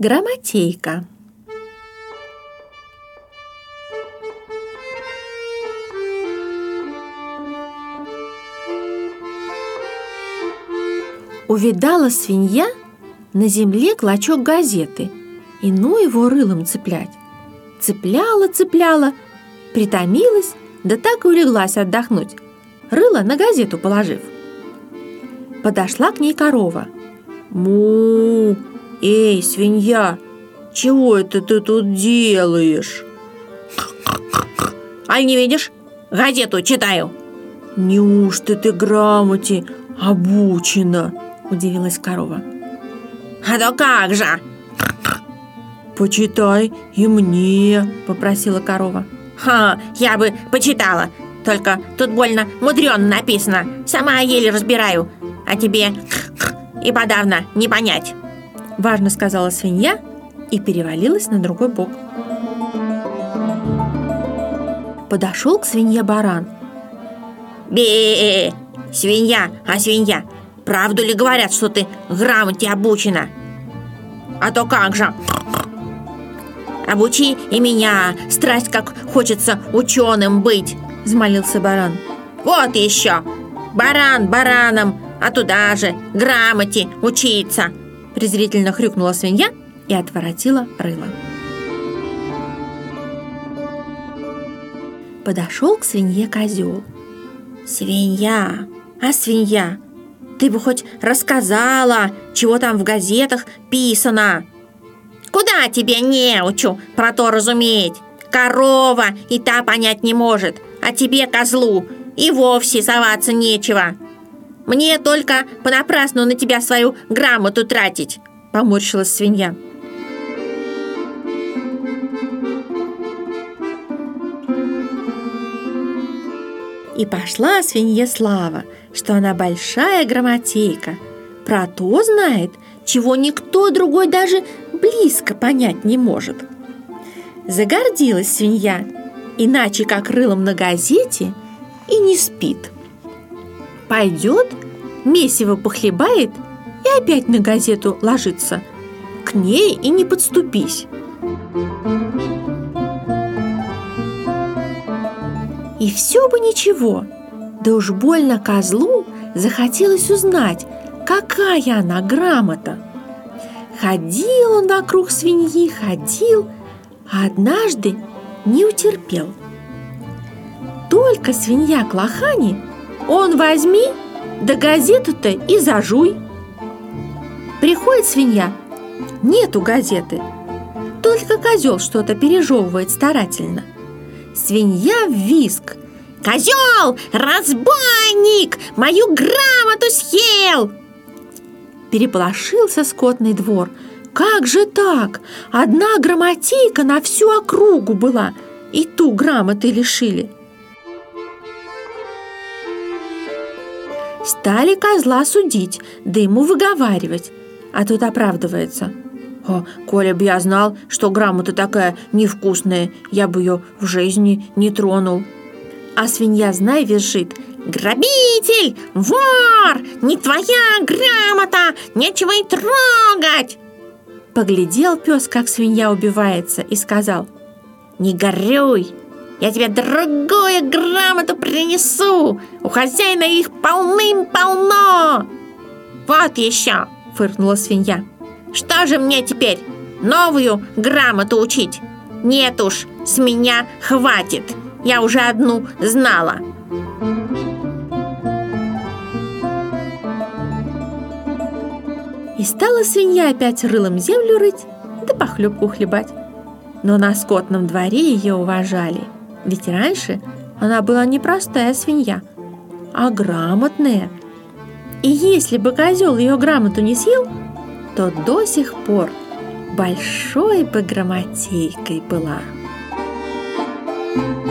Грамотейка. Увидала свинья на земле клочок газеты, и ну его рылом цеплять. Цепляла, цепляла, притомилась, да так и улеглась отдохнуть, рыло на газету положив. Подошла к ней корова. «Му! Эй, свинья, чего это ты тут делаешь?» «Аль не видишь? Газету читаю!» «Неужто ты грамоте обучена?» – удивилась корова. «А то как же!» «Почитай и мне!» – попросила корова. «Ха, я бы почитала, только тут больно мудренно написано. Сама еле разбираю, а тебе и подавно не понять!» Важно сказала свинья и перевалилась на другой бок. Подошел к свинье баран. бе Свинья, а свинья, правду ли говорят, что ты грамоте обучена? А то как же? Обучи и меня, страсть как хочется ученым быть, взмолился баран. Вот еще, баран бараном, а туда же грамоте учиться презрительно хрюкнула свинья и отворотила рыло. Подошел к свинье козел. «Свинья, а свинья, ты бы хоть рассказала, чего там в газетах писано!» «Куда тебе не учу про то разуметь? Корова и та понять не может, а тебе, козлу, и вовсе соваться нечего!» Мне только понапрасну на тебя свою грамоту тратить!» Поморщилась свинья. И пошла свинье слава, что она большая грамотейка. Про то знает, чего никто другой даже близко понять не может. Загордилась свинья, иначе как рылом на газете и не спит. Пойдет месиво похлебает и опять на газету ложится. К ней и не подступись. И все бы ничего, да уж больно козлу захотелось узнать, какая она грамота. Ходил он вокруг свиньи, ходил, а однажды не утерпел. Только свинья к лохане, он возьми да газету-то и зажуй. Приходит свинья, нету газеты. Только козел что-то пережевывает старательно. Свинья в виск. «Козел! Разбойник! Мою грамоту съел!» Переполошился скотный двор. Как же так? Одна грамотейка на всю округу была, и ту грамоты лишили. Стали козла судить, да ему выговаривать. А тут оправдывается. «О, Коля бы я знал, что грамота такая невкусная, я бы ее в жизни не тронул». А свинья, знай, визжит. «Грабитель! Вор! Не твоя грамота! Нечего и трогать!» Поглядел пес, как свинья убивается, и сказал «Не горюй! Я тебе другую грамоту принесу. У хозяина их полным-полно. Вот еще, фыркнула свинья. Что же мне теперь? Новую грамоту учить? Нет уж, с меня хватит. Я уже одну знала. И стала свинья опять рылом землю рыть, да похлебку хлебать. Но на скотном дворе ее уважали – ведь раньше она была не простая свинья, а грамотная. И если бы козел ее грамоту не съел, то до сих пор большой бы грамотейкой была. thank you